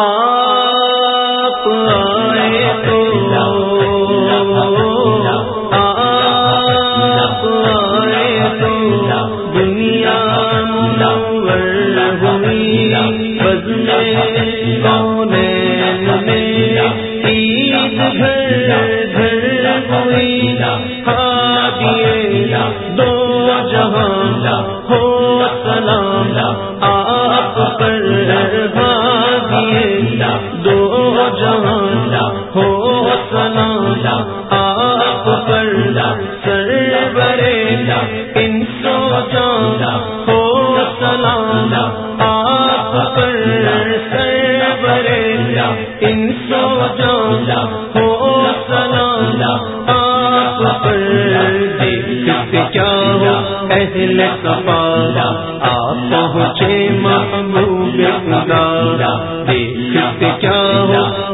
آ دو جان ہو سنا آپ پر سر برے ان سو جان ہو سلام آپ پر سر برے ان سو جان ہو سلام آپ پر دیکھتے کیا ہو؟ اہل صفا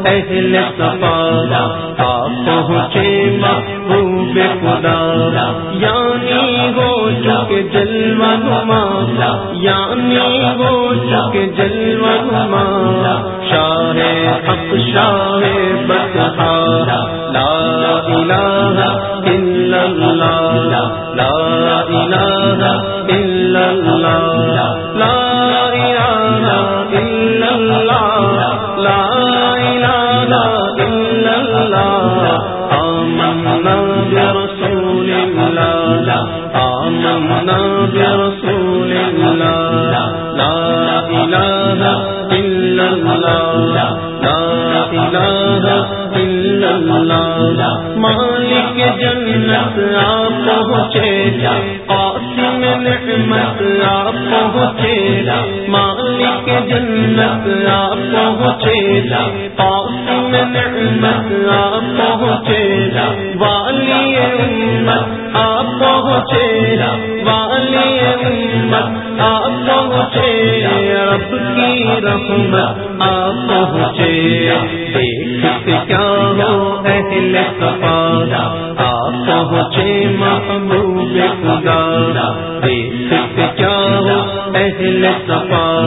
اہل صفا آپ پہنچے محبوب خدا۔ یعنی ہو چکے جلوہ نما یعنی ہو چکے جلوہ نما۔ شاہ حق، شاہ بسا لا الہ الا اللہ، لا الہ الا اللہ۔ لا الہ الا اللہ۔ برسول اللہ آمنا برسول اللہ لا الہ الا اللہ لا الہ الا اللہ مالک جنت آپ پہنچے قاسم نعمت آپ پہنچے، مالک جنت آپ پہنچے قاسم نعمت آپ پہنچے، والی امت آپ پہنچے، والی امت آپ پہنچے، رب کی رحمت آپ پہنچے۔ دیکھتے کیا ہو اہل صفا، آپ پہنچے محبوب خدا۔ دیکھتے کیا ہو؟ اہل صفا،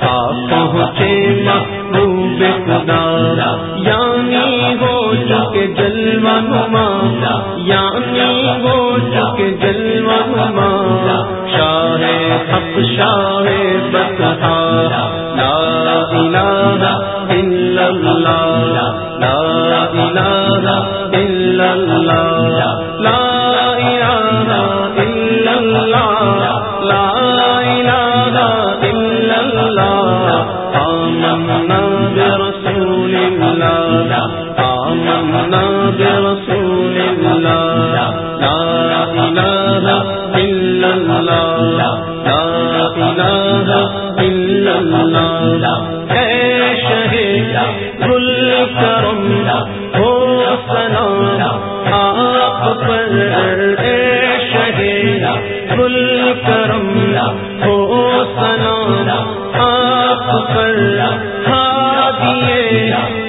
آپ پہنچے محبوب خدا۔ یعنی ہو چکے جلوہ نما یعنی ہو چکے جلوہ نما۔ شاہ حق، شاہ بسا لا الہ الا اللہ، لا الہ الا اللہ۔ آمنا برسول اللہ، آمنا برسول اللہ، لا الہ الا اللہ، لا الہ الا اللہ، اے شہید گل کرم، ہو سنا آپ پر، اے شہید گل کرم، ہو سنا آپ پر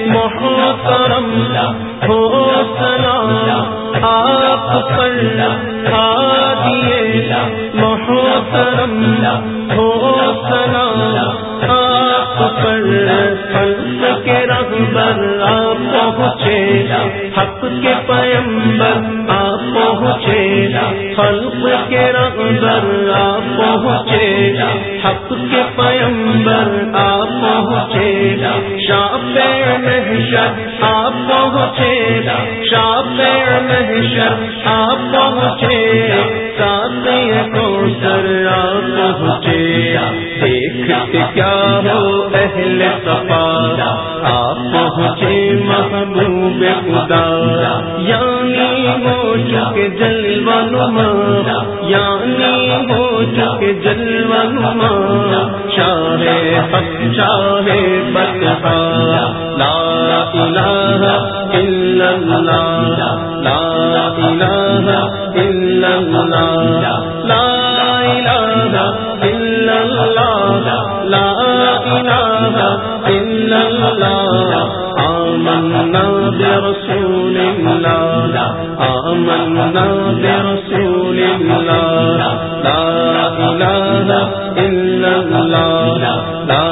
محترم ہو سنا آپ پر ہادیے محترم ہو سنا آپ پر فلس کے رغبر آپ پہنچے، حق کے پیمبر، آپ پہنچے، خلق کے رغبر آپ پہنچے، حق کے پیمبر، آپ پہنچے شاپ محشر آپ پہنچے۔ شاپ محشر آپ پہنچے۔ ساتھ دیکھتے کیا ہو اہل صفا۔ محبوب خدا یعنی ہو چکے جلوہ نما یعنی ہو چکے جلوہ نما شاہ حق شاہ بسا لا الہ الا اللہ لا الہ الا اللہ لا الہ الا اللہ لا الہ الا اللہ آمنا برسول اللہ، آمنا برسول اللہ، لا الہ الا اللہ لا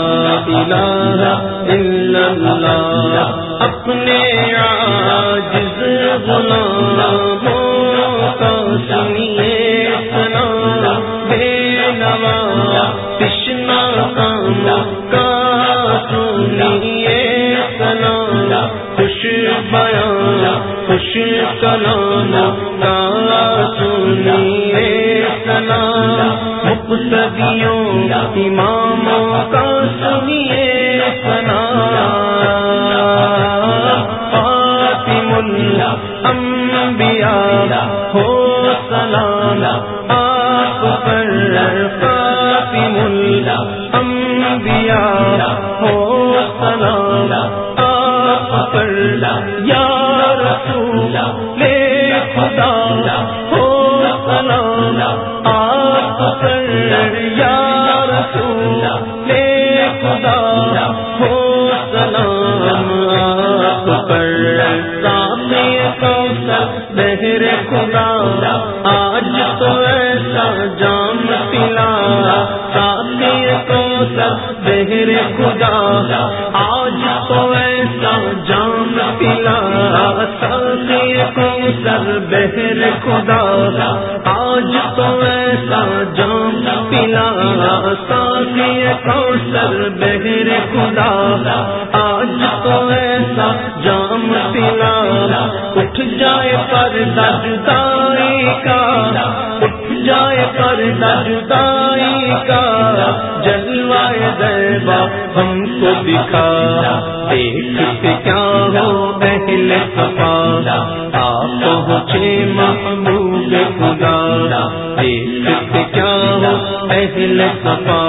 الہ الا اللہ اپنے عاجز غلاموں کا سنیے سنا بے نوا تشنا کام کا سنیے خوش کلام کا سنیے سنا مقتدیوں اماموں کا سنیے سنا فاطم الانبیاء، ہو سلام۔ آپ پر فاطم الانبیاء، ہو سلام۔ آپ پر یا خدا ہو آپ ہو سلام بہر آج تو ایسا جام پلا سامنے کوثر بہر خدا بہر خدا، آج تو ایسا جام پلا سامنے کوثر بہر خدا، آج تو ایسا جام پلا، اٹھ جائے پر جدائی کا، اٹھ جائے پر جدائی کا، جلوائے دیبا ہم کو دکھا دیکھتے کیا ہو اہل صفا پہنچے محبوب خدا دیکھتے کیا ہو اہل صفا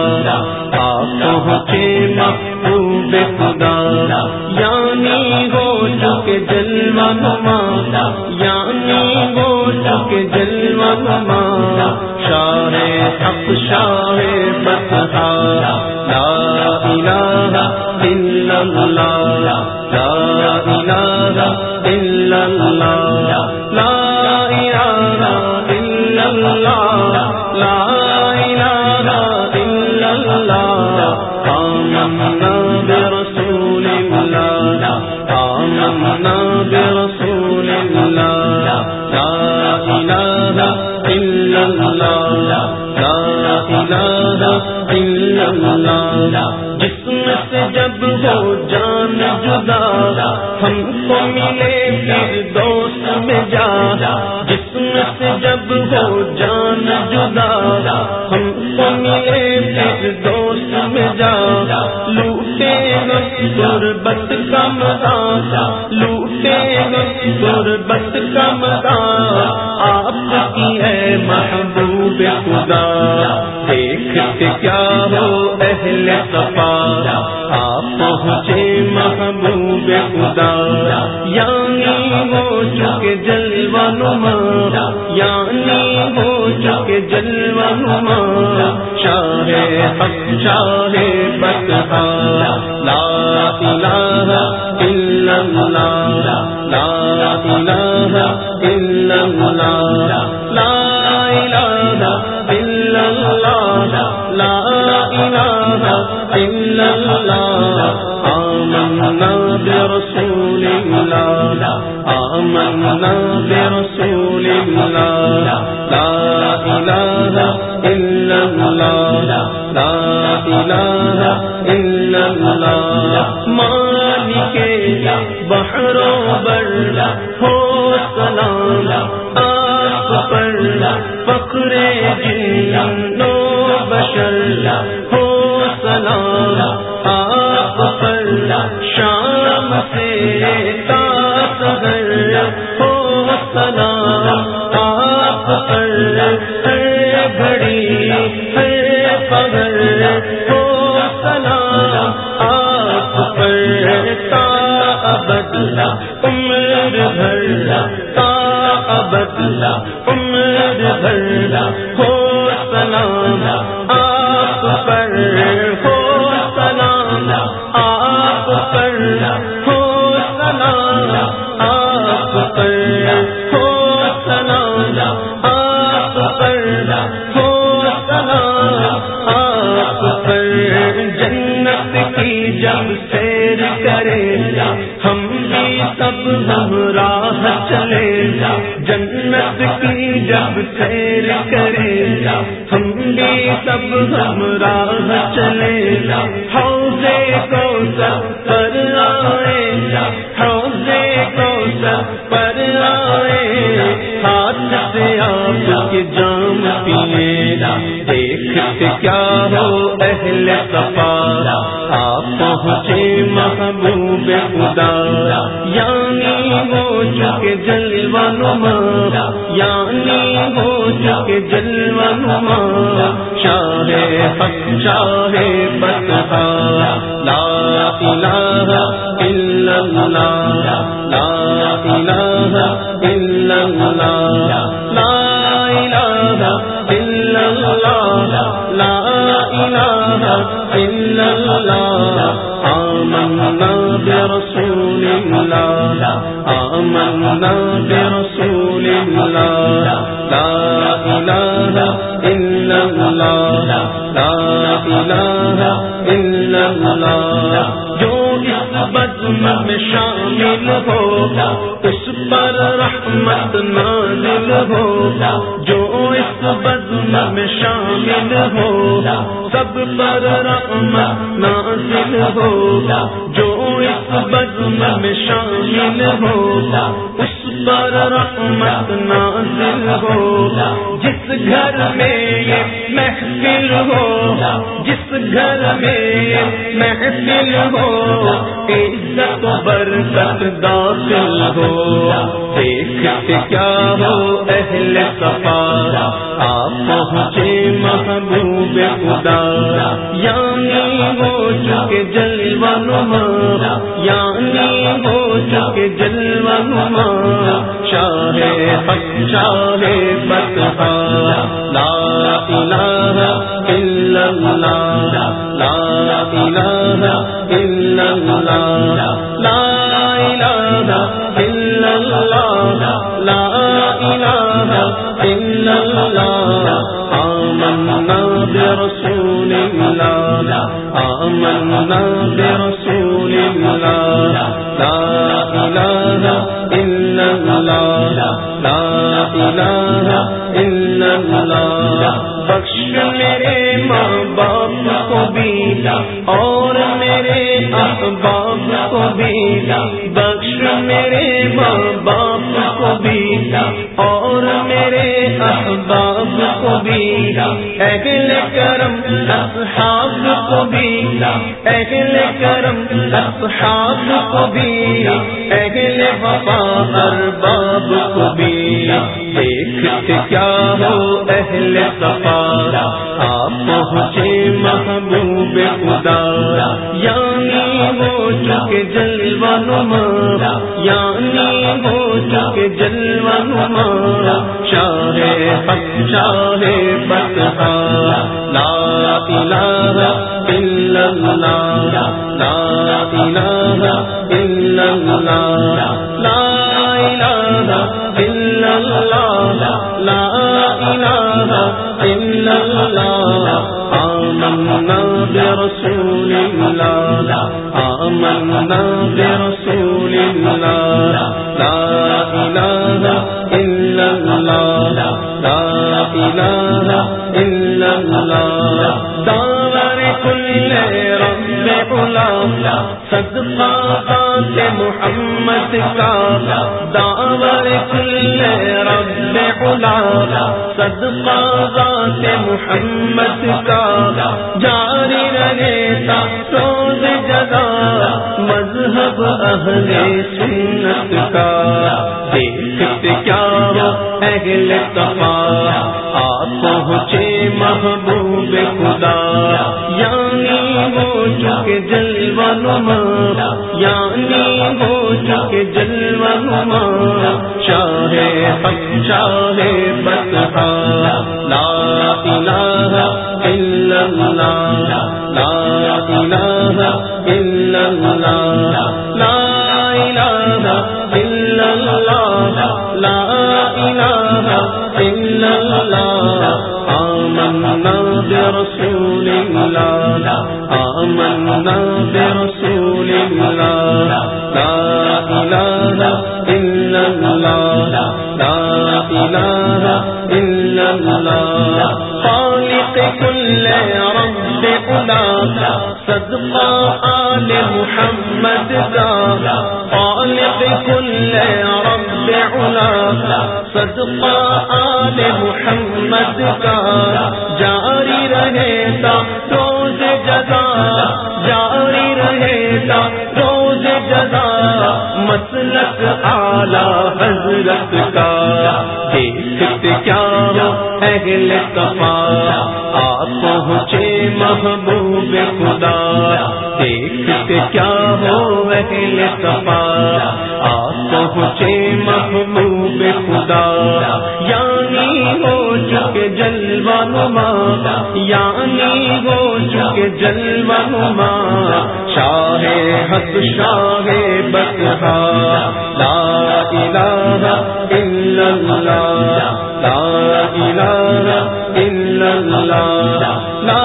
آپ پہنچے محبوب خدا یعنی ہو چکے جلوہ نما یعنی ہو چکے جلوہ نما شاہ حق شاہ بسا لا الہ الا اللہ لا الہ الا اللہ لا اللہ جسم سے جب ہو جان جدا ہم کو ملے پھر دوست میں جا جسم سے جب ہو جان جدا ہم کو ملے پھر دوست میں جا لوٹے غربت کا مزہ لوٹے غربت کا مزہ اہل صفا آپ پہنچے محبوب خدا یعنی ہو چکے جلوہ نما یعنی ہو چکے جلوہ نما شاہ حق شاہ بسا لا الہ الا اللہ لا الہ الا اللہ لا الہ الا اللہ اللہ آمنا برسول اللہ، آمنا برسول اللہ، لا الہ الا اللہ، لا الہ الا اللہ مالک بحر و بر ہو سلام آپ پر فخر جنو بشر، ہو بدلا عمر بھر تا ہو سلام جب سیر کرے ہم بھی سب راہ چلے جنت کی جب سیر کرے ہم بھی سب راہ چلے حوضے کو سب دیکھتے کیا ہو اہل صفا؟ آپ پہنچے محبوب خدا۔ یعنی ہو چکے جلوانما یعنی ہو چکے جلوانما شاہ حق، شاہ بتہا لا الہ الا اللہ۔ لا الہ الا اللہ۔ لا الہ اللہ، لا الہ الا اللہ آمنا برسول اللہ آمنا برسول اللہ لا الہ الا اللہ لا الہ الا اللہ جو اس بزم میں شامل ہوگا، اس پر رحمت نازل ہوگا، جو اس بزم میں شامل ہوگا، سب پر رحمت نازل ہوگا، جو بزم میں شامل ہو۔ اس پر رحمت نازل ہو۔ جس گھر میں یہ محفل ہو، جس گھر میں محفل ہو، عزت برکت داخل ہو۔ دیکھتے کیا ہو اہل صفا؟ آپ پہنچے محبوب خدا۔ یعنی ہو چکے جلوانما یعنی ہو چکے جلوانما شاہ حق، شاہ بتہا لا الہ الا اللہ، لا الہ الا اللہ، لا الہ الا اللہ، لا الہ الا اللہ آمنا برسول اللہ، آمنا برسول اللہ، لا الہ الا اللہ، لا الہ الا اللہ، بخش میرے ماں باپ کو بھی، اور میرے احباب کو بھی، بخش میرے ماں باپ کو بھی، اور میرے احباب کو بھی اہل کرم اصحاب کو بھی اہل کرم اصحاب کو بھی اہل وفا ارباب کو بھی دیکھتے کیا ہو اہل صفا؟ آپ پہنچے محبوب خدا یعنی ہو چکے جلوانما یعنی ہو چکے جلوانما شاہ حق، شاہ بتہا لا الہ الا اللہ، لا الہ الا اللہ لا لا برسول آمنا برسول لا الہ لا الہ الا اللہ دار کل رب علا محمد کا داور کل رب علا صدقہ سے محمد کا۔ جاری رہتا روز جگہ مذہب اہل سنت کا۔ دیکھتے کیا اہل صفا آپ پہنچے محبوب ہو چکے جلوانما یعنی ہو چکے جلوانما شاہ حق، شاہ بتہا لا الہ الا اللہ، لا الہ الا اللہ۔ لا الہ الا اللہ، لا الہ الا اللہ۔ آمنا برسول الله آمنا برسول الله لا إله إلا الله لا إله إلا الله خالق كل رب أولا صدقا آل محمد کا، خالق كل رب علا صدقا آل محمد کا۔ جاری رہے تا روز جگہ جاری رہے تا روز جگہ مسلک آلہ حضرت کا، دیکھتے کیا اہل صفا۔ آپ پہنچے محبوب خدا، دیکھتے کیا ہو اہل صفا؟ آپ پہنچے محبوب خدا یعنی ہو چکے جلوانما یعنی ہو چکے جلوانما شاہ حق، شاہ بسہا لا الہ الا اللہ، لا الہ الا اللہ لا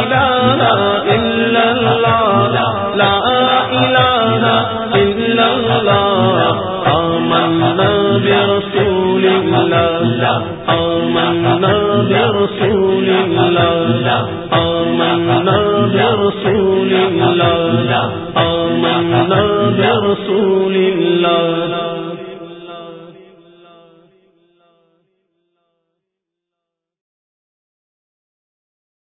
الہ الا اللہ لا الہ الا اللہ آمنا برسول الله. آمنا برسول الله. آمنا برسول آمنا برسول